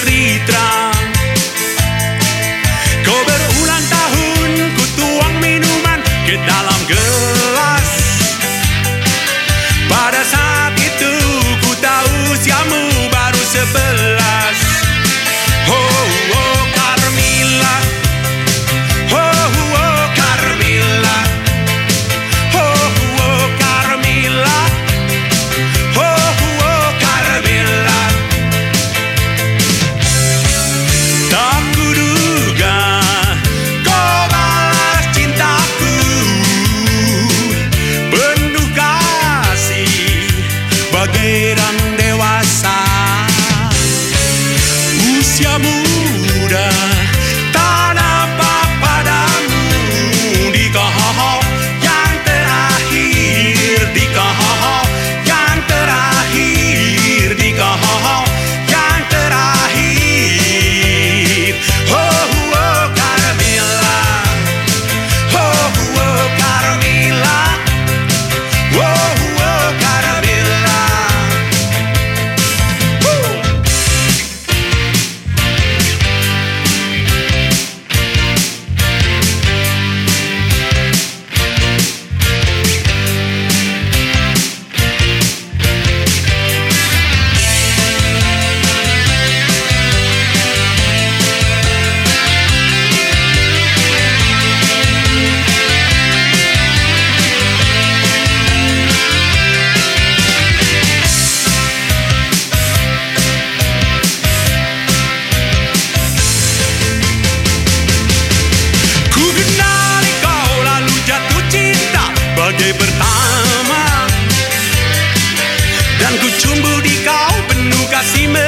every.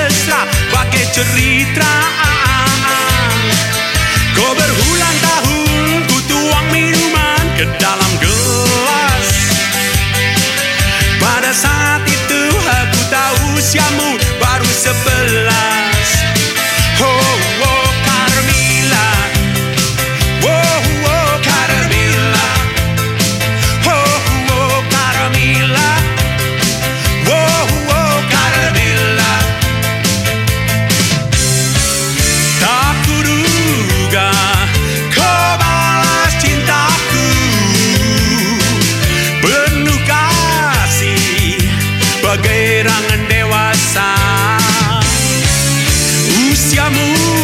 mesra pakai cerita. Kau berhulang tahun ku tuang minuman ke dalam gelas. Pada saat itu aku tahu usiamu baru sebelas. kegairangan dewasa. Usiamu